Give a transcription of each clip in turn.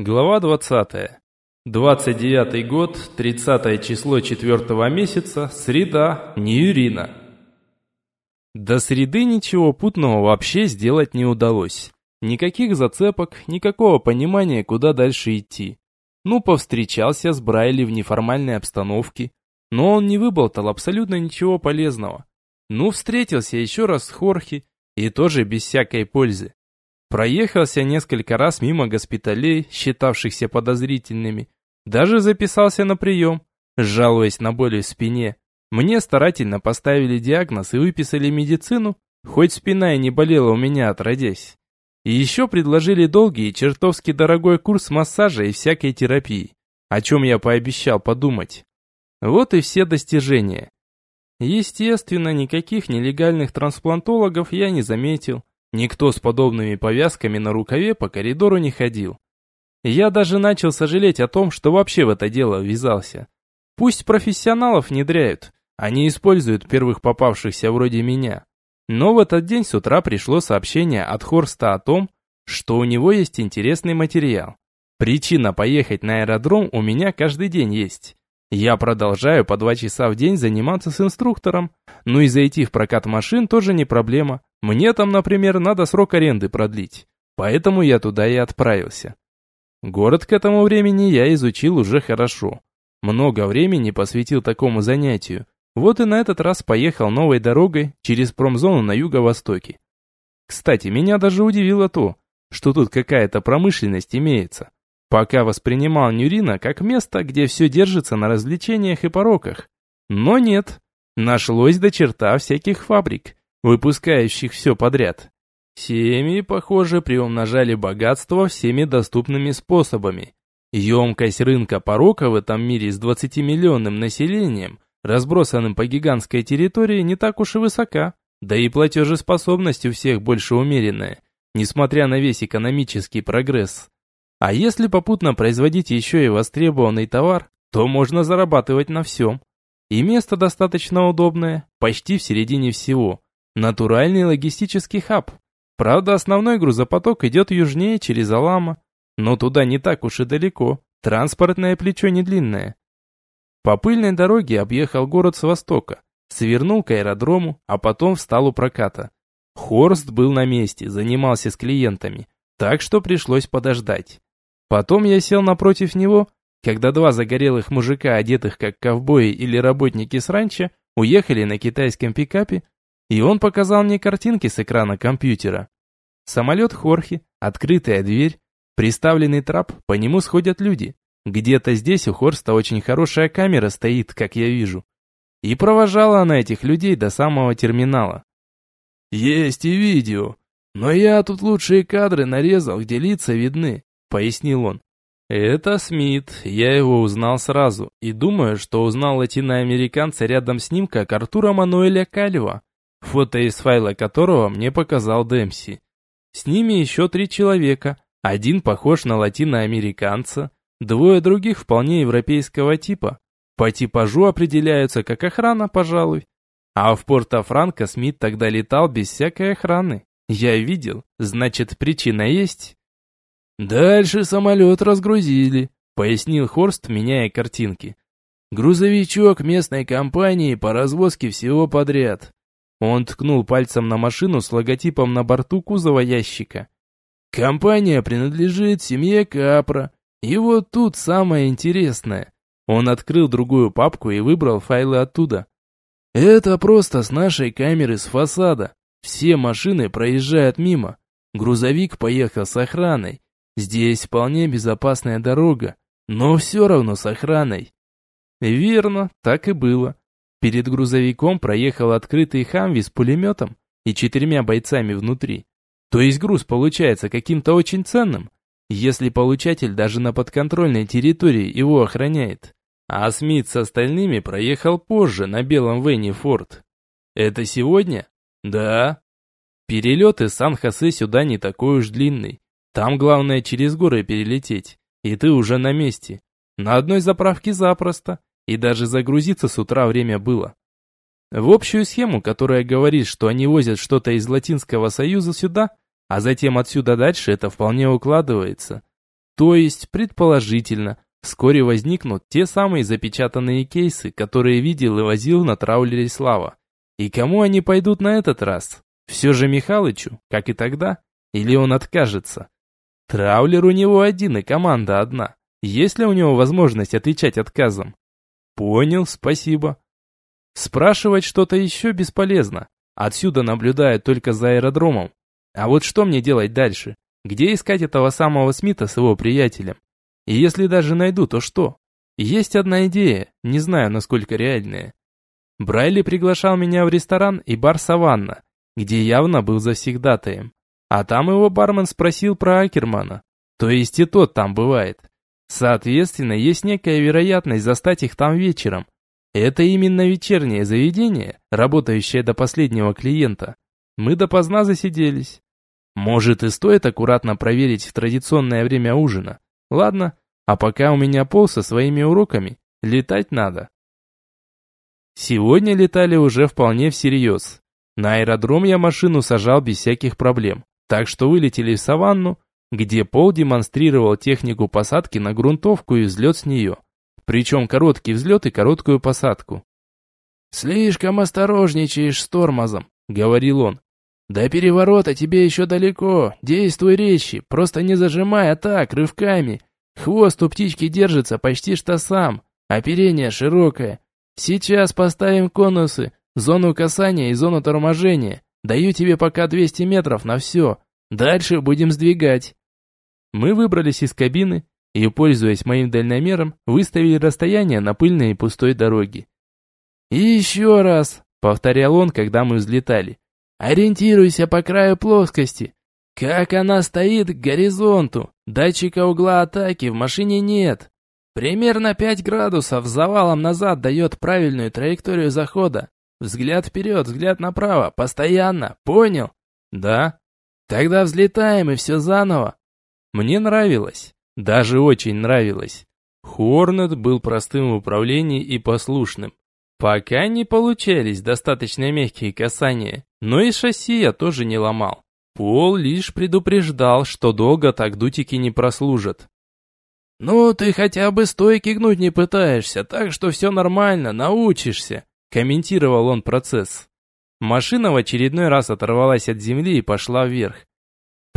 Глава 20. 29 год, 30 число 4 месяца, среда, Ньюрина. До среды ничего путного вообще сделать не удалось. Никаких зацепок, никакого понимания, куда дальше идти. Ну, повстречался с Брайли в неформальной обстановке, но он не выболтал абсолютно ничего полезного. Ну, встретился еще раз с Хорхи, и тоже без всякой пользы. Проехался несколько раз мимо госпиталей, считавшихся подозрительными. Даже записался на прием, жалуясь на боли в спине. Мне старательно поставили диагноз и выписали медицину, хоть спина и не болела у меня отродясь. И еще предложили долгий и чертовски дорогой курс массажа и всякой терапии, о чем я пообещал подумать. Вот и все достижения. Естественно, никаких нелегальных трансплантологов я не заметил. Никто с подобными повязками на рукаве по коридору не ходил. Я даже начал сожалеть о том, что вообще в это дело ввязался. Пусть профессионалов внедряют, они используют первых попавшихся вроде меня. Но в этот день с утра пришло сообщение от Хорста о том, что у него есть интересный материал. Причина поехать на аэродром у меня каждый день есть. Я продолжаю по два часа в день заниматься с инструктором, ну и зайти в прокат машин тоже не проблема. Мне там, например, надо срок аренды продлить, поэтому я туда и отправился. Город к этому времени я изучил уже хорошо. Много времени посвятил такому занятию. Вот и на этот раз поехал новой дорогой через промзону на юго-востоке. Кстати, меня даже удивило то, что тут какая-то промышленность имеется. Пока воспринимал Нюрина как место, где все держится на развлечениях и пороках. Но нет, нашлось до черта всяких фабрик, выпускающих все подряд. Семьи, похоже, приумножали богатство всеми доступными способами. Емкость рынка порока в этом мире с 20-миллионным населением, разбросанным по гигантской территории, не так уж и высока. Да и платежеспособность у всех больше умеренная, несмотря на весь экономический прогресс. А если попутно производить еще и востребованный товар, то можно зарабатывать на всем. И место достаточно удобное, почти в середине всего. Натуральный логистический хаб. Правда, основной грузопоток идет южнее через Алама, но туда не так уж и далеко, транспортное плечо не длинное. По пыльной дороге объехал город с востока, свернул к аэродрому, а потом встал у проката. Хорст был на месте, занимался с клиентами, так что пришлось подождать. Потом я сел напротив него, когда два загорелых мужика, одетых как ковбои или работники с ранчо, уехали на китайском пикапе, и он показал мне картинки с экрана компьютера. Самолет Хорхи, открытая дверь, приставленный трап, по нему сходят люди. Где-то здесь у Хорста очень хорошая камера стоит, как я вижу. И провожала она этих людей до самого терминала. «Есть и видео, но я тут лучшие кадры нарезал, где лица видны пояснил он. «Это Смит, я его узнал сразу, и думаю, что узнал латиноамериканца рядом с ним, как Артура Мануэля Кальва, фото из файла которого мне показал Демси. С ними еще три человека, один похож на латиноамериканца, двое других вполне европейского типа. По типажу определяются как охрана, пожалуй. А в Порто-Франко Смит тогда летал без всякой охраны. Я видел, значит причина есть?» «Дальше самолет разгрузили», — пояснил Хорст, меняя картинки. «Грузовичок местной компании по развозке всего подряд». Он ткнул пальцем на машину с логотипом на борту кузова ящика. «Компания принадлежит семье Капра. И вот тут самое интересное». Он открыл другую папку и выбрал файлы оттуда. «Это просто с нашей камеры с фасада. Все машины проезжают мимо. Грузовик поехал с охраной. Здесь вполне безопасная дорога, но все равно с охраной. Верно, так и было. Перед грузовиком проехал открытый хамви с пулеметом и четырьмя бойцами внутри. То есть груз получается каким-то очень ценным, если получатель даже на подконтрольной территории его охраняет. А Смит с остальными проехал позже на белом Вене Форд. Это сегодня? Да. Перелет из Сан-Хосе сюда не такой уж длинный. Там главное через горы перелететь, и ты уже на месте. На одной заправке запросто, и даже загрузиться с утра время было. В общую схему, которая говорит, что они возят что-то из Латинского Союза сюда, а затем отсюда дальше, это вполне укладывается. То есть, предположительно, вскоре возникнут те самые запечатанные кейсы, которые видел и возил на траулере Слава. И кому они пойдут на этот раз? Все же Михалычу, как и тогда? Или он откажется? Траулер у него один и команда одна. Есть ли у него возможность отвечать отказом? Понял, спасибо. Спрашивать что-то еще бесполезно. Отсюда наблюдаю только за аэродромом. А вот что мне делать дальше? Где искать этого самого Смита с его приятелем? И если даже найду, то что? Есть одна идея, не знаю, насколько реальная. Брайли приглашал меня в ресторан и бар «Саванна», где явно был завсегдатаем. А там его бармен спросил про Акермана. То есть и тот там бывает. Соответственно, есть некая вероятность застать их там вечером. Это именно вечернее заведение, работающее до последнего клиента. Мы допоздна засиделись. Может и стоит аккуратно проверить в традиционное время ужина. Ладно, а пока у меня пол со своими уроками, летать надо. Сегодня летали уже вполне всерьез. На аэродром я машину сажал без всяких проблем, так что вылетели в саванну, где Пол демонстрировал технику посадки на грунтовку и взлет с нее. Причем короткий взлет и короткую посадку. «Слишком осторожничаешь с тормозом», — говорил он. «До переворота тебе еще далеко, действуй резче, просто не зажимай, а так, рывками. Хвост у птички держится почти что сам, оперение широкое, Сейчас поставим конусы, зону касания и зону торможения. Даю тебе пока 200 метров на все. Дальше будем сдвигать. Мы выбрались из кабины и, пользуясь моим дальномером, выставили расстояние на пыльной и пустой дороге. «И еще раз», — повторял он, когда мы взлетали, — «ориентируйся по краю плоскости. Как она стоит к горизонту. Датчика угла атаки в машине нет. Примерно 5 градусов завалом назад дает правильную траекторию захода. Взгляд вперед, взгляд направо, постоянно, понял? Да. Тогда взлетаем и все заново. Мне нравилось, даже очень нравилось. Хорнет был простым в управлении и послушным. Пока не получались достаточно мягкие касания, но и шасси я тоже не ломал. Пол лишь предупреждал, что долго так дутики не прослужат. «Ну, ты хотя бы стойки гнуть не пытаешься, так что все нормально, научишься», комментировал он процесс. Машина в очередной раз оторвалась от земли и пошла вверх.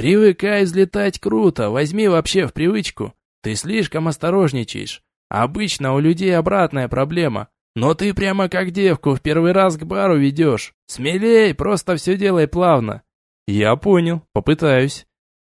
«Привыкай взлетать круто, возьми вообще в привычку. Ты слишком осторожничаешь. Обычно у людей обратная проблема. Но ты прямо как девку в первый раз к бару ведешь. Смелей, просто все делай плавно». «Я понял, попытаюсь».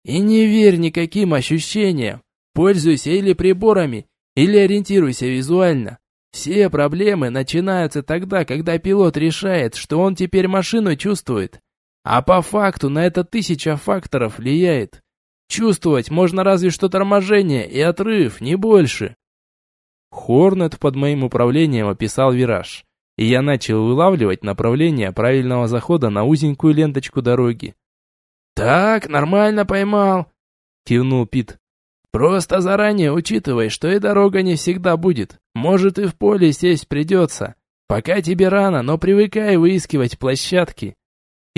«И не верь никаким ощущениям. Пользуйся или приборами, или ориентируйся визуально. Все проблемы начинаются тогда, когда пилот решает, что он теперь машину чувствует. А по факту на это тысяча факторов влияет. Чувствовать можно разве что торможение и отрыв, не больше. Хорнет под моим управлением описал вираж, и я начал вылавливать направление правильного захода на узенькую ленточку дороги. «Так, нормально поймал», — кивнул Пит. Просто заранее учитывай, что и дорога не всегда будет. Может и в поле сесть придется. Пока тебе рано, но привыкай выискивать площадки.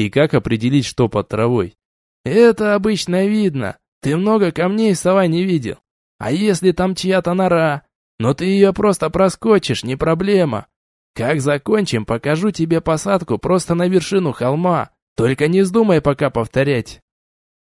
И как определить, что под травой? Это обычно видно. Ты много камней в саванне видел. А если там чья-то нора? Но ты ее просто проскочишь, не проблема. Как закончим, покажу тебе посадку просто на вершину холма. Только не вздумай пока повторять.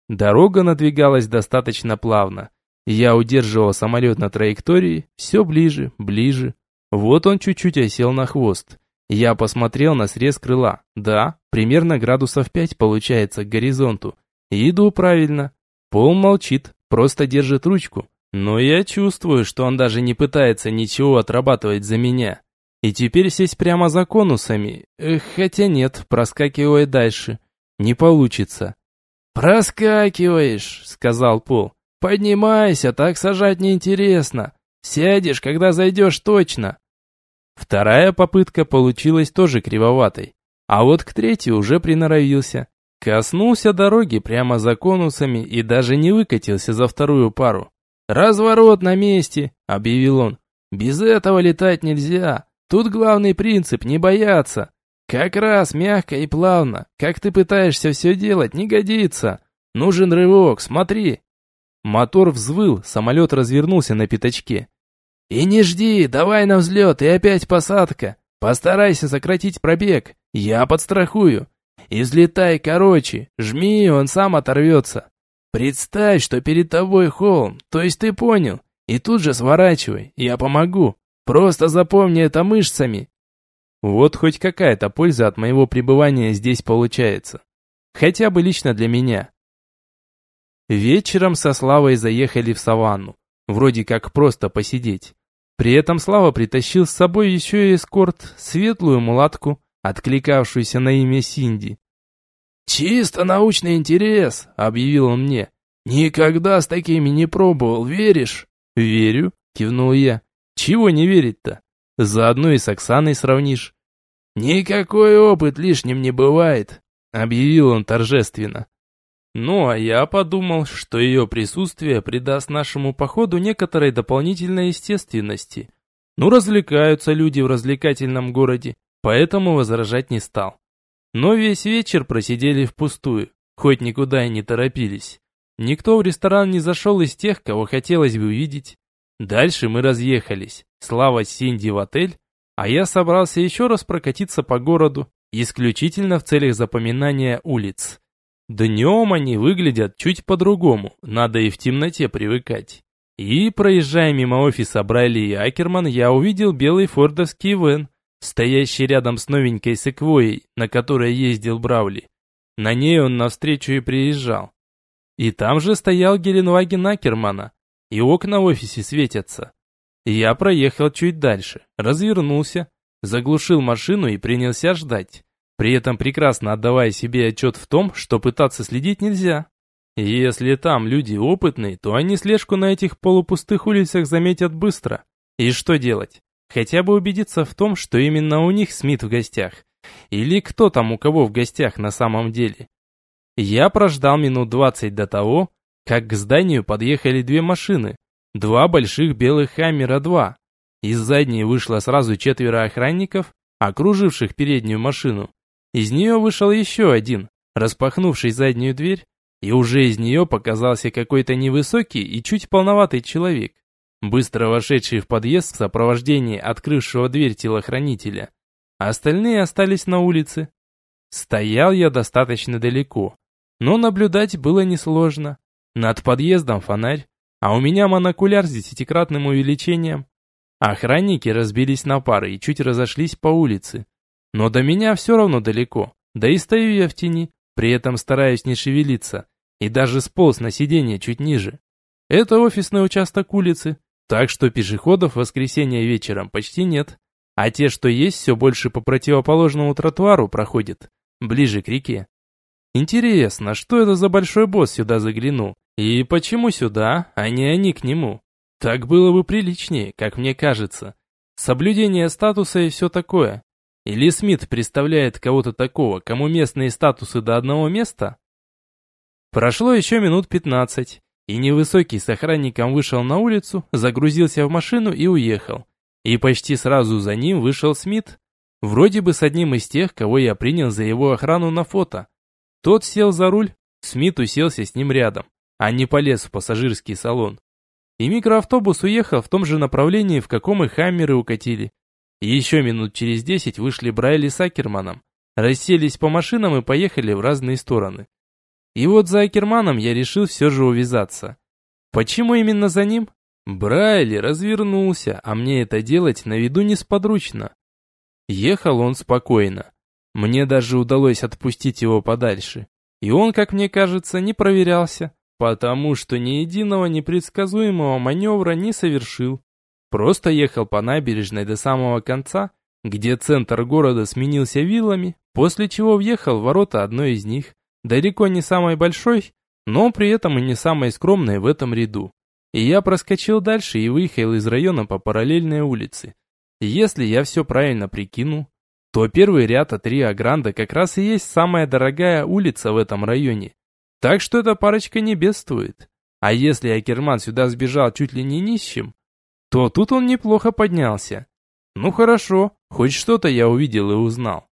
Дорога надвигалась достаточно плавно. Я удерживал самолет на траектории, все ближе, ближе. Вот он чуть-чуть осел на хвост. Я посмотрел на срез крыла. Да, примерно градусов 5 получается к горизонту. Иду правильно. Пол молчит, просто держит ручку. Но я чувствую, что он даже не пытается ничего отрабатывать за меня. И теперь сесть прямо за конусами. Эх, хотя нет, проскакивай дальше. Не получится. «Проскакиваешь», — сказал Пол. «Поднимайся, так сажать неинтересно. Сядешь, когда зайдешь точно». Вторая попытка получилась тоже кривоватой. А вот к третьей уже приноровился. Коснулся дороги прямо за конусами и даже не выкатился за вторую пару. «Разворот на месте», — объявил он. «Без этого летать нельзя. Тут главный принцип — не бояться. Как раз мягко и плавно. Как ты пытаешься все делать, не годится. Нужен рывок, смотри». Мотор взвыл, самолет развернулся на пятачке. «И не жди, давай на взлет и опять посадка. Постарайся сократить пробег, я подстрахую. Излетай короче, жми, он сам оторвется. Представь, что перед тобой холм, то есть ты понял, и тут же сворачивай, я помогу. Просто запомни это мышцами». Вот хоть какая-то польза от моего пребывания здесь получается. Хотя бы лично для меня. Вечером со Славой заехали в саванну. Вроде как просто посидеть. При этом Слава притащил с собой еще и эскорт, светлую мулатку, откликавшуюся на имя Синди. «Чисто научный интерес», — объявил он мне. «Никогда с такими не пробовал, веришь?» «Верю», — кивнул я. «Чего не верить-то? Заодно и с Оксаной сравнишь». «Никакой опыт лишним не бывает», — объявил он торжественно. Ну, а я подумал, что ее присутствие придаст нашему походу некоторой дополнительной естественности. Ну, развлекаются люди в развлекательном городе, поэтому возражать не стал. Но весь вечер просидели впустую, хоть никуда и не торопились. Никто в ресторан не зашел из тех, кого хотелось бы увидеть. Дальше мы разъехались. Слава Синди в отель, а я собрался еще раз прокатиться по городу, исключительно в целях запоминания улиц. Днем они выглядят чуть по-другому, надо и в темноте привыкать. И, проезжая мимо офиса Брайли и Акерман, я увидел белый фордовский вен, стоящий рядом с новенькой секвойей, на которой ездил Браули. На ней он навстречу и приезжал. И там же стоял Геленваген Акермана, и окна в офисе светятся. Я проехал чуть дальше, развернулся, заглушил машину и принялся ждать при этом прекрасно отдавая себе отчет в том, что пытаться следить нельзя. Если там люди опытные, то они слежку на этих полупустых улицах заметят быстро. И что делать? Хотя бы убедиться в том, что именно у них Смит в гостях. Или кто там у кого в гостях на самом деле. Я прождал минут двадцать до того, как к зданию подъехали две машины. Два больших белых Хаммера-2. Из задней вышло сразу четверо охранников, окруживших переднюю машину. Из нее вышел еще один, распахнувший заднюю дверь, и уже из нее показался какой-то невысокий и чуть полноватый человек, быстро вошедший в подъезд в сопровождении открывшего дверь телохранителя. Остальные остались на улице. Стоял я достаточно далеко, но наблюдать было несложно. Над подъездом фонарь, а у меня монокуляр с десятикратным увеличением. Охранники разбились на пары и чуть разошлись по улице. Но до меня все равно далеко, да и стою я в тени, при этом стараюсь не шевелиться, и даже сполз на сиденье чуть ниже. Это офисный участок улицы, так что пешеходов в воскресенье вечером почти нет, а те, что есть, все больше по противоположному тротуару проходят, ближе к реке. Интересно, что это за большой босс сюда заглянул? И почему сюда, а не они к нему? Так было бы приличнее, как мне кажется. Соблюдение статуса и все такое. Или Смит представляет кого-то такого, кому местные статусы до одного места? Прошло еще минут пятнадцать, и невысокий с охранником вышел на улицу, загрузился в машину и уехал. И почти сразу за ним вышел Смит, вроде бы с одним из тех, кого я принял за его охрану на фото. Тот сел за руль, Смит уселся с ним рядом, а не полез в пассажирский салон. И микроавтобус уехал в том же направлении, в каком и хаммеры укатили. Еще минут через десять вышли Брайли с Акерманом, расселись по машинам и поехали в разные стороны. И вот за Акерманом я решил все же увязаться. Почему именно за ним? Брайли развернулся, а мне это делать на виду несподручно. Ехал он спокойно. Мне даже удалось отпустить его подальше. И он, как мне кажется, не проверялся, потому что ни единого непредсказуемого маневра не совершил. Просто ехал по набережной до самого конца, где центр города сменился виллами, после чего въехал в ворота одной из них, далеко не самой большой, но при этом и не самой скромной в этом ряду. И я проскочил дальше и выехал из района по параллельной улице. Если я все правильно прикинул, то первый ряд от Рио Гранда как раз и есть самая дорогая улица в этом районе. Так что эта парочка не бедствует. А если Акерман сюда сбежал чуть ли не нищим, то тут он неплохо поднялся. Ну хорошо, хоть что-то я увидел и узнал.